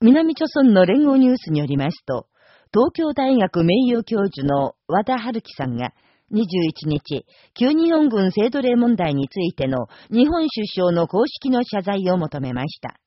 南朝村の連合ニュースによりますと、東京大学名誉教授の和田春樹さんが、21日、旧日本軍制度例問題についての日本首相の公式の謝罪を求めました。